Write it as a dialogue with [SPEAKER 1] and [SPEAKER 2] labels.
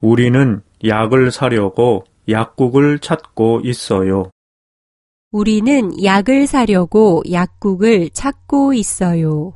[SPEAKER 1] 우리는 약을 사려고 약국을 찾고 있어요.
[SPEAKER 2] 우리는 약을 사려고 약국을 찾고 있어요.